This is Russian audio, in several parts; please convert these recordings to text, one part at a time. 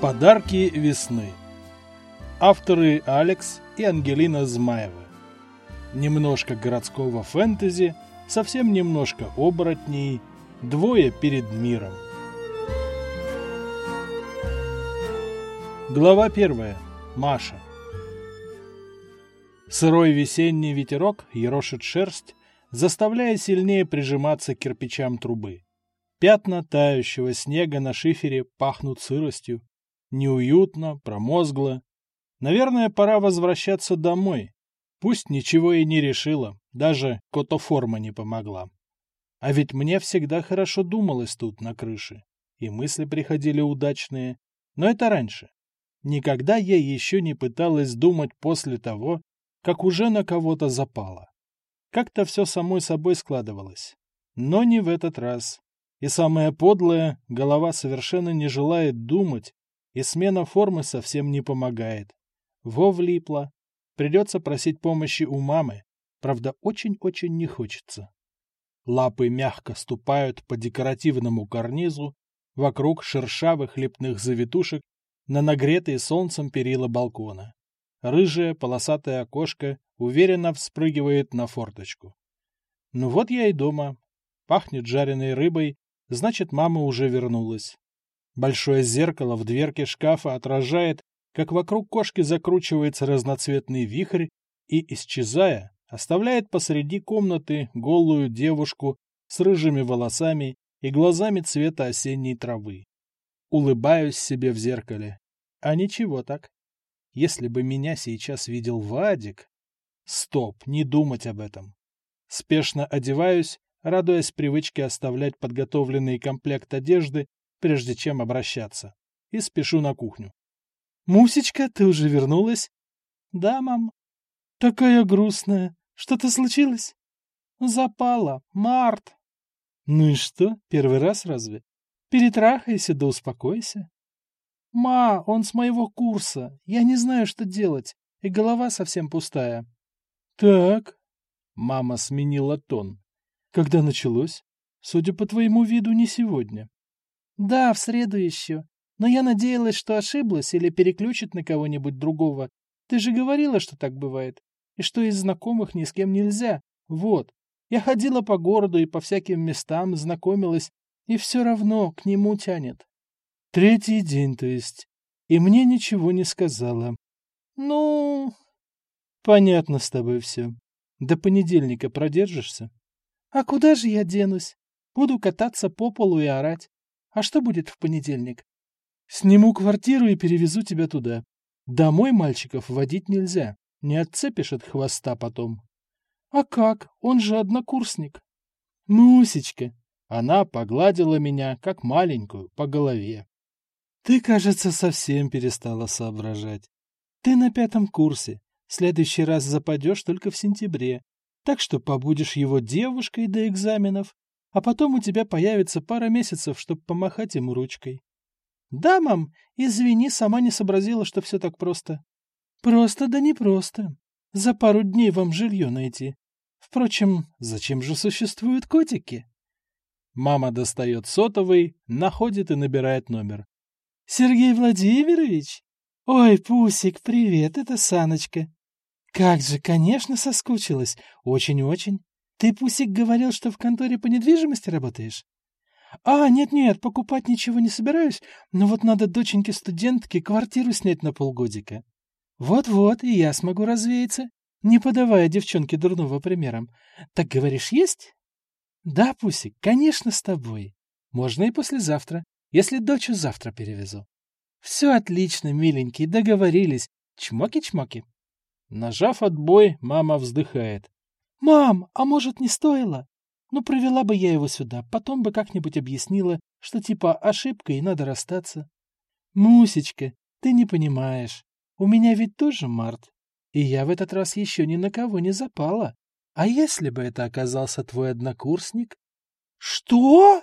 Подарки весны. Авторы Алекс и Ангелина Змаева. Немножко городского фэнтези, совсем немножко оборотней, двое перед миром. Глава первая. Маша. Сырой весенний ветерок ерошит шерсть, заставляя сильнее прижиматься к кирпичам трубы. Пятна тающего снега на шифере пахнут сыростью, Неуютно, промозгло. Наверное, пора возвращаться домой. Пусть ничего и не решила, даже котоформа не помогла. А ведь мне всегда хорошо думалось тут, на крыше. И мысли приходили удачные. Но это раньше. Никогда я еще не пыталась думать после того, как уже на кого-то запала. Как-то все самой собой складывалось. Но не в этот раз. И самое подлое, голова совершенно не желает думать, и смена формы совсем не помогает. Во влипла. Придется просить помощи у мамы. Правда, очень-очень не хочется. Лапы мягко ступают по декоративному карнизу вокруг шершавых лепных завитушек на нагретые солнцем перила балкона. Рыжее полосатое окошко уверенно вспрыгивает на форточку. Ну вот я и дома. Пахнет жареной рыбой, значит, мама уже вернулась. Большое зеркало в дверке шкафа отражает, как вокруг кошки закручивается разноцветный вихрь и, исчезая, оставляет посреди комнаты голую девушку с рыжими волосами и глазами цвета осенней травы. Улыбаюсь себе в зеркале. А ничего так. Если бы меня сейчас видел Вадик... Стоп, не думать об этом. Спешно одеваюсь, радуясь привычке оставлять подготовленный комплект одежды прежде чем обращаться, и спешу на кухню. «Мусечка, ты уже вернулась?» «Да, мам». «Такая грустная. Что-то случилось?» «Запала. Март». «Ну и что, первый раз разве? Перетрахайся да успокойся». «Ма, он с моего курса. Я не знаю, что делать, и голова совсем пустая». «Так». Мама сменила тон. «Когда началось? Судя по твоему виду, не сегодня». Да, в среду еще. Но я надеялась, что ошиблась или переключит на кого-нибудь другого. Ты же говорила, что так бывает. И что из знакомых ни с кем нельзя. Вот. Я ходила по городу и по всяким местам, знакомилась, и все равно к нему тянет. Третий день, то есть. И мне ничего не сказала. Ну... Понятно с тобой все. До понедельника продержишься? А куда же я денусь? Буду кататься по полу и орать. А что будет в понедельник? Сниму квартиру и перевезу тебя туда. Домой мальчиков водить нельзя. Не отцепишь от хвоста потом. А как? Он же однокурсник. Мусечка. Она погладила меня, как маленькую, по голове. Ты, кажется, совсем перестала соображать. Ты на пятом курсе. следующий раз западешь только в сентябре. Так что побудешь его девушкой до экзаменов, а потом у тебя появится пара месяцев, чтобы помахать ему ручкой. Да, мам, извини, сама не сообразила, что все так просто. Просто да не просто. За пару дней вам жилье найти. Впрочем, зачем же существуют котики? Мама достает сотовый, находит и набирает номер. Сергей Владимирович? Ой, Пусик, привет, это Саночка. Как же, конечно, соскучилась. Очень-очень. Ты, Пусик, говорил, что в конторе по недвижимости работаешь? А, нет-нет, покупать ничего не собираюсь, но вот надо доченьке-студентке квартиру снять на полгодика. Вот-вот, и я смогу развеяться, не подавая девчонке дурного примером. Так говоришь, есть? Да, Пусик, конечно, с тобой. Можно и послезавтра, если дочу завтра перевезу. Все отлично, миленький, договорились. Чмоки-чмоки. Нажав отбой, мама вздыхает. «Мам, а может, не стоило? Ну, провела бы я его сюда, потом бы как-нибудь объяснила, что типа ошибка и надо расстаться». «Мусечка, ты не понимаешь. У меня ведь тоже март, и я в этот раз еще ни на кого не запала. А если бы это оказался твой однокурсник?» «Что?»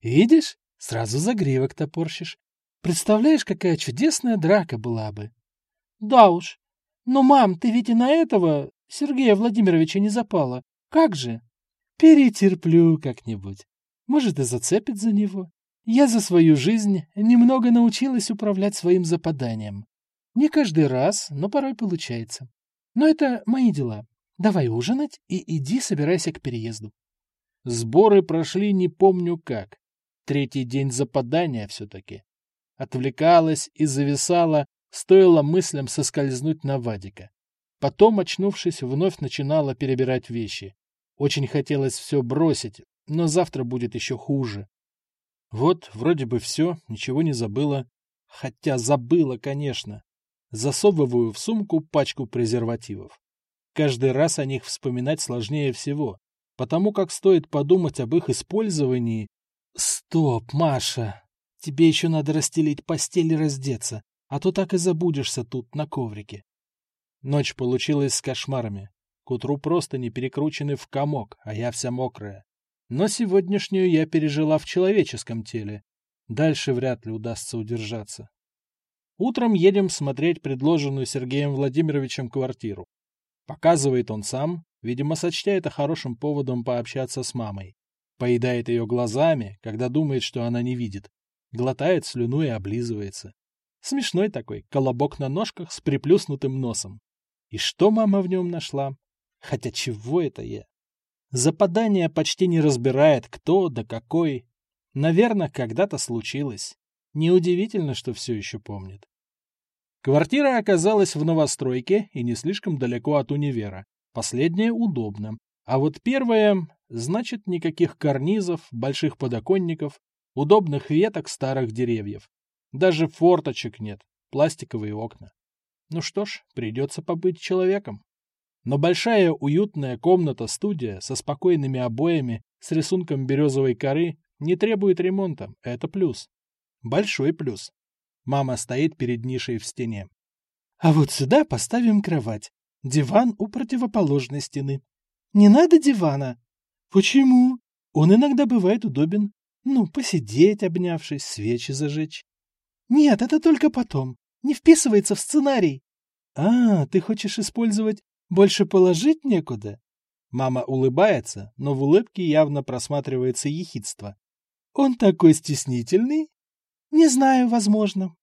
«Видишь, Сразу загривок топорщишь. Представляешь, какая чудесная драка была бы. Да уж. Но, мам, ты ведь и на этого Сергея Владимировича не запала. Как же? Перетерплю как-нибудь. Может, и зацепит за него. Я за свою жизнь немного научилась управлять своим западанием. Не каждый раз, но порой получается. Но это мои дела. Давай ужинать и иди собирайся к переезду. Сборы прошли не помню как. Третий день западания все-таки. Отвлекалась и зависала, стоило мыслям соскользнуть на Вадика. Потом, очнувшись, вновь начинала перебирать вещи. Очень хотелось все бросить, но завтра будет еще хуже. Вот, вроде бы все, ничего не забыла. Хотя забыла, конечно. Засовываю в сумку пачку презервативов. Каждый раз о них вспоминать сложнее всего, потому как стоит подумать об их использовании. Стоп, Маша! Тебе еще надо расстелить постель и раздеться, а то так и забудешься тут, на коврике. Ночь получилась с кошмарами. К утру просто не перекручены в комок, а я вся мокрая. Но сегодняшнюю я пережила в человеческом теле. Дальше вряд ли удастся удержаться. Утром едем смотреть предложенную Сергеем Владимировичем квартиру. Показывает он сам, видимо, сочтя это хорошим поводом пообщаться с мамой. Поедает ее глазами, когда думает, что она не видит. Глотает слюну и облизывается. Смешной такой, колобок на ножках с приплюснутым носом. И что мама в нем нашла? Хотя чего это я? Западание почти не разбирает, кто да какой. Наверное, когда-то случилось. Неудивительно, что все еще помнит. Квартира оказалась в новостройке и не слишком далеко от универа. Последнее удобно. А вот первое, значит, никаких карнизов, больших подоконников, удобных веток старых деревьев. Даже форточек нет, пластиковые окна. Ну что ж, придется побыть человеком. Но большая уютная комната-студия со спокойными обоями, с рисунком березовой коры, не требует ремонта. Это плюс. Большой плюс. Мама стоит перед нишей в стене. А вот сюда поставим кровать. Диван у противоположной стены. Не надо дивана. Почему? Он иногда бывает удобен. Ну, посидеть, обнявшись, свечи зажечь. Нет, это только потом. Не вписывается в сценарий. А, ты хочешь использовать больше положить некуда? Мама улыбается, но в улыбке явно просматривается ехидство. Он такой стеснительный? Не знаю, возможно.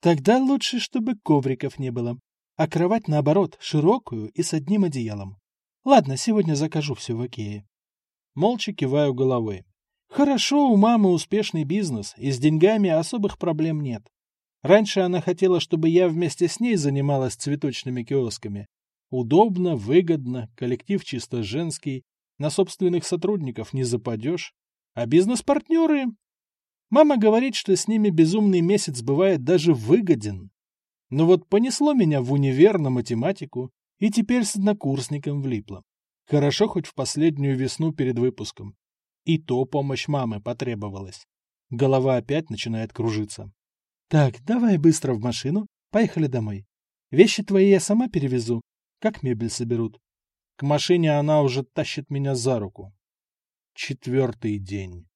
Тогда лучше, чтобы ковриков не было. А кровать, наоборот, широкую и с одним одеялом. Ладно, сегодня закажу все в Икее. Молча киваю головой. Хорошо, у мамы успешный бизнес, и с деньгами особых проблем нет. Раньше она хотела, чтобы я вместе с ней занималась цветочными киосками, Удобно, выгодно, коллектив чисто женский, на собственных сотрудников не западешь. А бизнес-партнеры? Мама говорит, что с ними безумный месяц бывает даже выгоден. Но вот понесло меня в универ на математику, и теперь с однокурсником влипло. Хорошо хоть в последнюю весну перед выпуском. И то помощь мамы потребовалась. Голова опять начинает кружиться. Так, давай быстро в машину, поехали домой. Вещи твои я сама перевезу, как мебель соберут? К машине она уже тащит меня за руку. Четвертый день.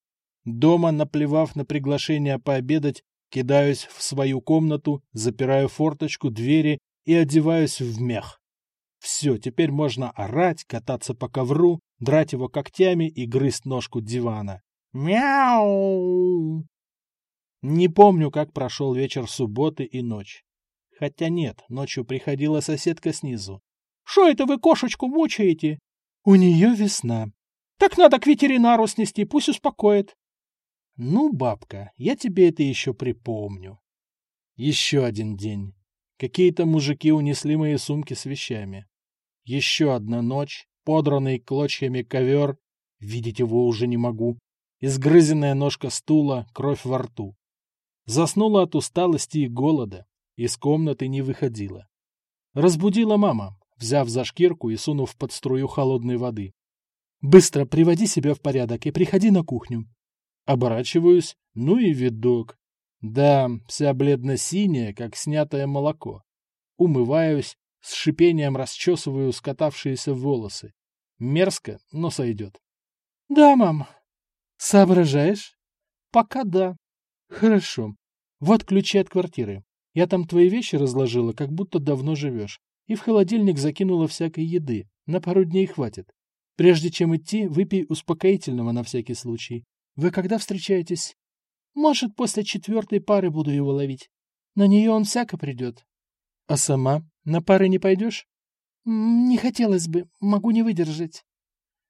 Дома, наплевав на приглашение пообедать, кидаюсь в свою комнату, запираю форточку, двери и одеваюсь в мех. Все, теперь можно орать, кататься по ковру, драть его когтями и грызть ножку дивана. Мяу! Не помню, как прошел вечер субботы и ночь. Хотя нет, ночью приходила соседка снизу. Что это вы кошечку мучаете? У нее весна. Так надо к ветеринару снести, пусть успокоит. Ну, бабка, я тебе это еще припомню. Еще один день. Какие-то мужики унесли мои сумки с вещами. Еще одна ночь, подранный клочьями ковер, видеть его уже не могу, изгрызенная ножка стула, кровь во рту. Заснула от усталости и голода, из комнаты не выходила. Разбудила мама, взяв за шкирку и сунув под струю холодной воды. «Быстро приводи себя в порядок и приходи на кухню». Оборачиваюсь, ну и видок. Да, вся бледно-синяя, как снятое молоко. Умываюсь, с шипением расчесываю скатавшиеся волосы. Мерзко, но сойдет. «Да, мам». «Соображаешь?» «Пока да. Хорошо. Вот ключи от квартиры. Я там твои вещи разложила, как будто давно живешь. И в холодильник закинула всякой еды. На пару дней хватит. Прежде чем идти, выпей успокоительного на всякий случай. Вы когда встречаетесь? Может, после четвертой пары буду его ловить. На нее он всяко придет. А сама? На пары не пойдешь? Не хотелось бы. Могу не выдержать.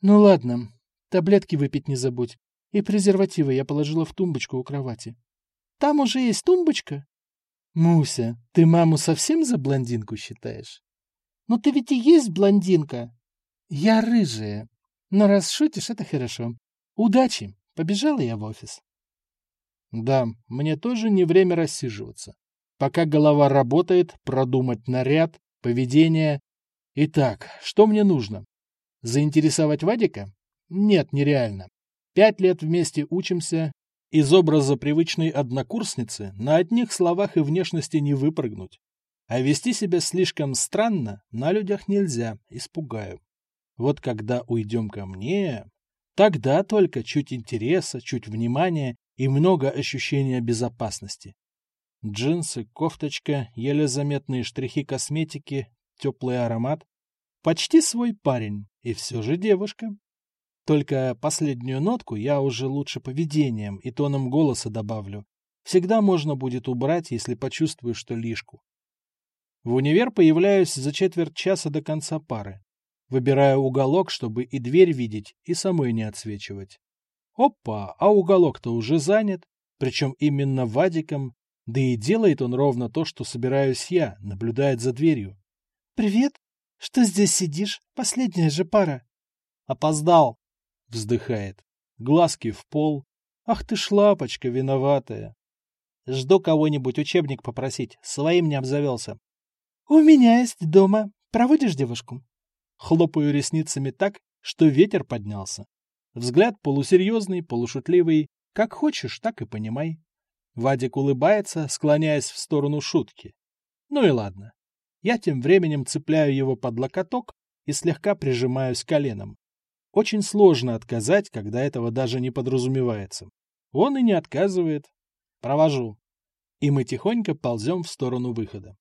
Ну ладно. Таблетки выпить не забудь. И презервативы я положила в тумбочку у кровати. Там уже есть тумбочка? Муся, ты маму совсем за блондинку считаешь? Но ты ведь и есть блондинка. Я рыжая. Но раз шутишь, это хорошо. Удачи. Побежала я в офис. Да, мне тоже не время рассиживаться. Пока голова работает, продумать наряд, поведение. Итак, что мне нужно? Заинтересовать Вадика? Нет, нереально. Пять лет вместе учимся. Из образа привычной однокурсницы на одних словах и внешности не выпрыгнуть. А вести себя слишком странно на людях нельзя, испугаю. Вот когда уйдем ко мне, тогда только чуть интереса, чуть внимания и много ощущения безопасности. Джинсы, кофточка, еле заметные штрихи косметики, теплый аромат. Почти свой парень, и все же девушка. Только последнюю нотку я уже лучше поведением и тоном голоса добавлю. Всегда можно будет убрать, если почувствую, что лишку. В универ появляюсь за четверть часа до конца пары. Выбираю уголок, чтобы и дверь видеть, и самой не отсвечивать. Опа, а уголок-то уже занят, причем именно Вадиком, да и делает он ровно то, что собираюсь я, наблюдает за дверью. «Привет! Что здесь сидишь? Последняя же пара!» «Опоздал!» — вздыхает. Глазки в пол. «Ах ты ж лапочка виноватая!» «Жду кого-нибудь учебник попросить, своим не обзавелся. «У меня есть дома. Проводишь девушку?» Хлопаю ресницами так, что ветер поднялся. Взгляд полусерьезный, полушутливый. Как хочешь, так и понимай. Вадик улыбается, склоняясь в сторону шутки. Ну и ладно. Я тем временем цепляю его под локоток и слегка прижимаюсь коленом. Очень сложно отказать, когда этого даже не подразумевается. Он и не отказывает. Провожу. И мы тихонько ползем в сторону выхода.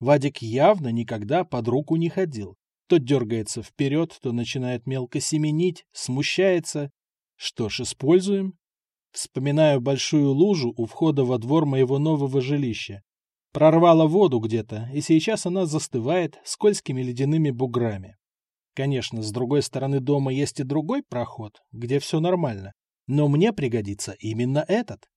Вадик явно никогда под руку не ходил. То дергается вперед, то начинает мелко семенить, смущается. Что ж, используем. Вспоминаю большую лужу у входа во двор моего нового жилища. Прорвала воду где-то, и сейчас она застывает скользкими ледяными буграми. Конечно, с другой стороны дома есть и другой проход, где все нормально. Но мне пригодится именно этот.